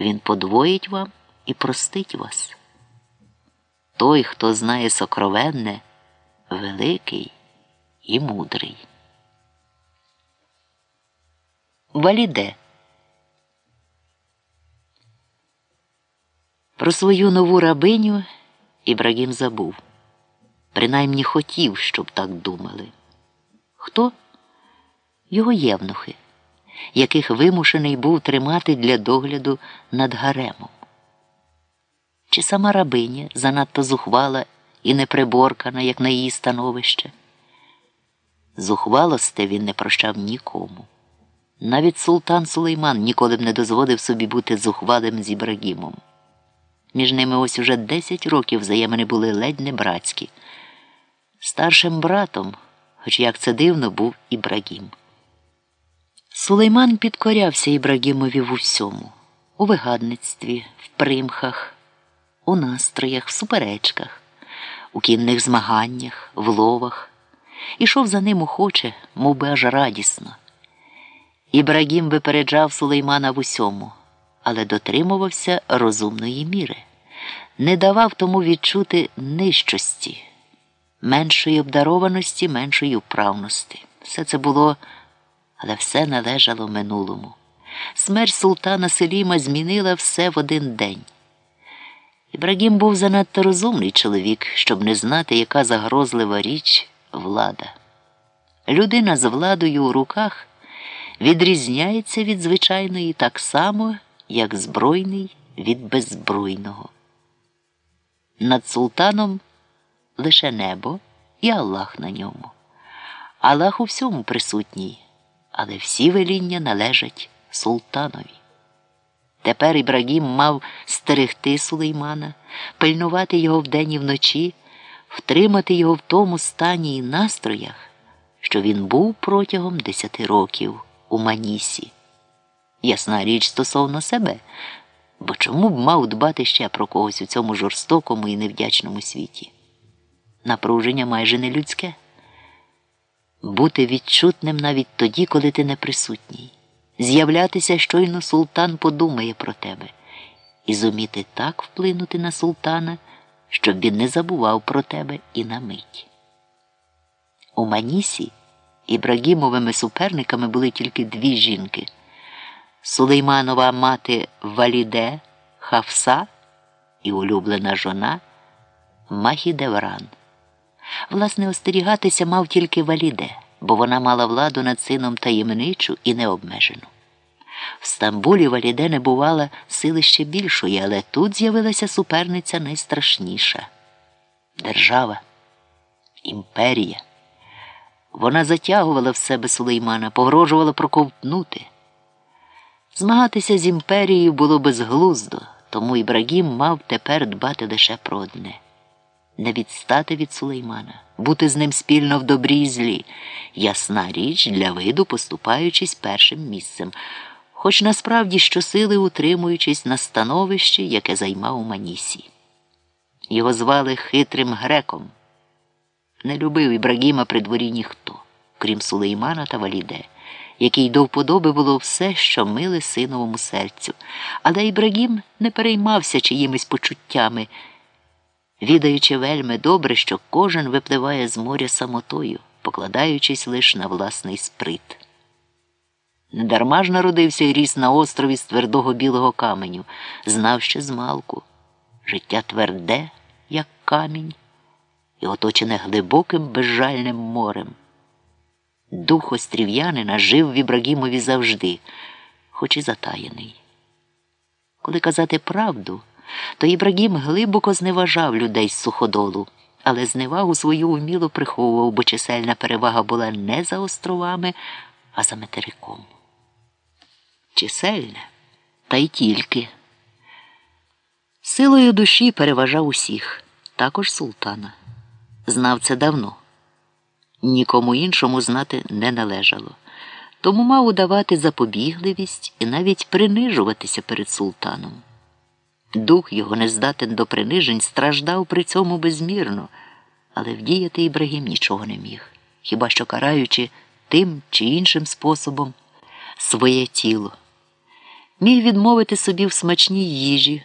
він подвоїть вам і простить вас. Той, хто знає сокровенне, великий і мудрий. Валіде. Про свою нову рабиню Ібрагім забув. Принаймні хотів, щоб так думали. Хто? Його євнухи, яких вимушений був тримати для догляду над гаремом. Чи сама рабиня занадто зухвала і неприборкана, як на її становище? Зухвалосте він не прощав нікому. Навіть султан Сулейман ніколи б не дозволив собі бути зухвалим з Ібрагімом. Між ними ось уже десять років взаємини були ледь не братські. Старшим братом, хоч як це дивно, був Ібрагім. Сулейман підкорявся Ібрагімові в усьому у вигадництві, в примхах, у настроях, в суперечках, у кінних змаганнях, в ловах. Ішов за ним охоче, мов би аж радісно. Ібрагім випереджав Сулеймана в усьому, але дотримувався розумної міри, не давав тому відчути нижчості, меншої обдарованості, меншої вправності. Все це було, але все належало минулому. Смерть султана Селіма змінила все в один день. Ібрагім був занадто розумний чоловік, щоб не знати, яка загрозлива річ влада. Людина з владою у руках відрізняється від звичайної так само, як збройний від беззбройного. Над султаном лише небо і Аллах на ньому. Аллах у всьому присутній, але всі веління належать султанові. Тепер Ібрагім мав стерегти Сулеймана, пильнувати його вдень і вночі, втримати його в тому стані і настроях, що він був протягом десяти років у Манісі. Ясна річ стосовно себе, бо чому б мав дбати ще про когось у цьому жорстокому і невдячному світі? Напруження майже не людське. Бути відчутним навіть тоді, коли ти не присутній, з'являтися щойно султан подумає про тебе, і зуміти так вплинути на султана, щоб він не забував про тебе і на мить. У Манісі Ібрагімовими суперниками були тільки дві жінки Сулейманова мати Валіде, Хавса і улюблена жона Махідевран. Власне, остерігатися мав тільки Валіде, бо вона мала владу над сином таємничу і необмежену. В Стамбулі Валіде не бувала сили ще більшої, але тут з'явилася суперниця найстрашніша держава, імперія. Вона затягувала в себе Сулеймана, погрожувала проковтнути. Змагатися з імперією було безглуздо, тому Ібрагім мав тепер дбати лише про одне не відстати від Сулеймана, бути з ним спільно в добрі і злі, ясна річ для виду, поступаючись першим місцем, хоч насправді щосили утримуючись на становищі, яке займав Манісі. Його звали хитрим греком. Не любив Ібрагіма при дворі ніхто, крім Сулеймана та Валіде, який до вподоби було все, що миле синовому серцю. Але Ібрагім не переймався чиїмись почуттями, відаючи вельми добре, що кожен випливає з моря самотою, покладаючись лише на власний сприт. Недарма ж народився і ріс на острові з твердого білого каменю, знав ще змалку. Життя тверде, як камінь і оточене глибоким безжальним морем. Дух острів'янина жив в Ібрагімові завжди, хоч і затаєний. Коли казати правду, то Ібрагім глибоко зневажав людей з суходолу, але зневагу свою вміло приховував, бо чисельна перевага була не за островами, а за материком. Чисельна, та й тільки. Силою душі переважав усіх, також султана знав це давно. Нікому іншому знати не належало, тому мав удавати запобігливість і навіть принижуватися перед султаном. Дух його нездатен до принижень страждав при цьому безмірно, але вдіяти Ібрагім нічого не міг, хіба що караючи тим чи іншим способом своє тіло. міг відмовити собі в смачній їжі.